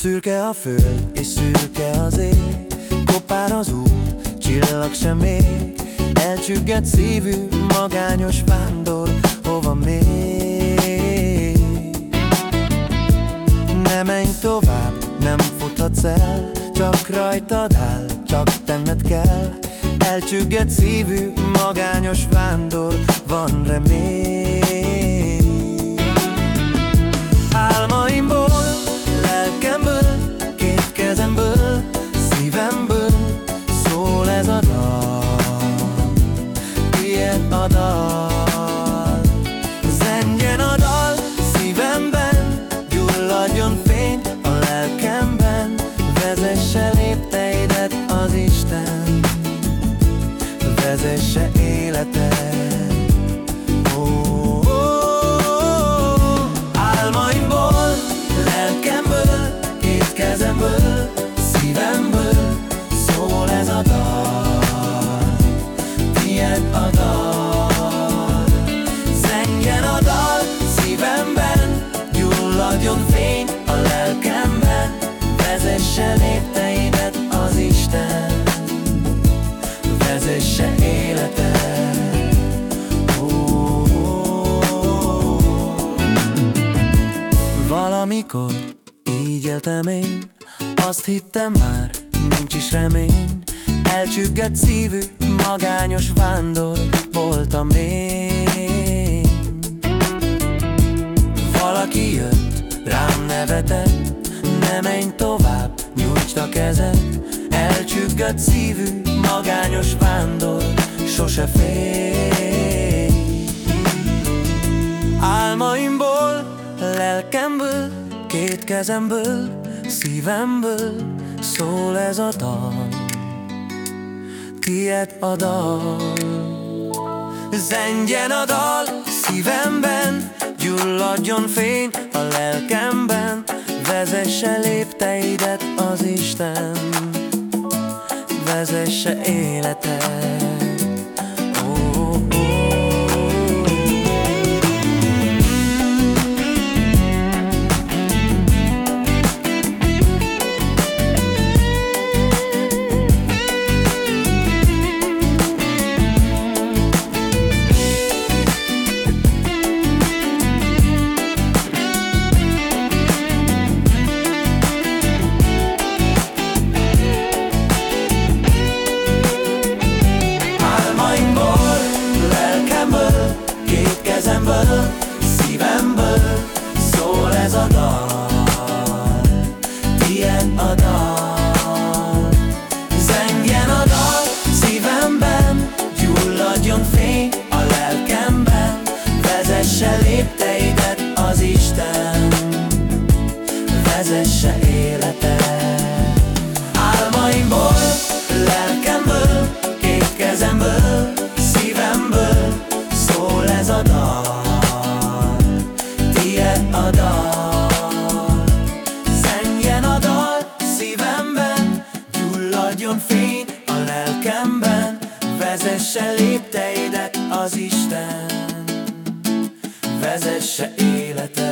Szürke a föld és szürke az ég. Kopár az út, csillag sem ég. Elcsüggett szívű, magányos vándor Hova még? Ne menj tovább, nem futhatsz el. Csak rajtad áll, csak tenned kell. Elcsüggett szívű, magányos vándor Van remény vezesse életed éltem én. Azt hittem már, nincs is remény. Elcsüggett szívű, magányos vándor voltam én. Valaki jött, rám nevetett Ne menj tovább, nyújtsd a kezed. Elcsüggött szívű, magányos vándor Sose fél kezemből, szívemből Szól ez a dal. Tied a dal. Zengjen a dal szívemben Gyulladjon fény a lelkemben Vezesse lépteidet az Isten. Vezesse életed Vezesse lépteidet az Isten, vezesse életed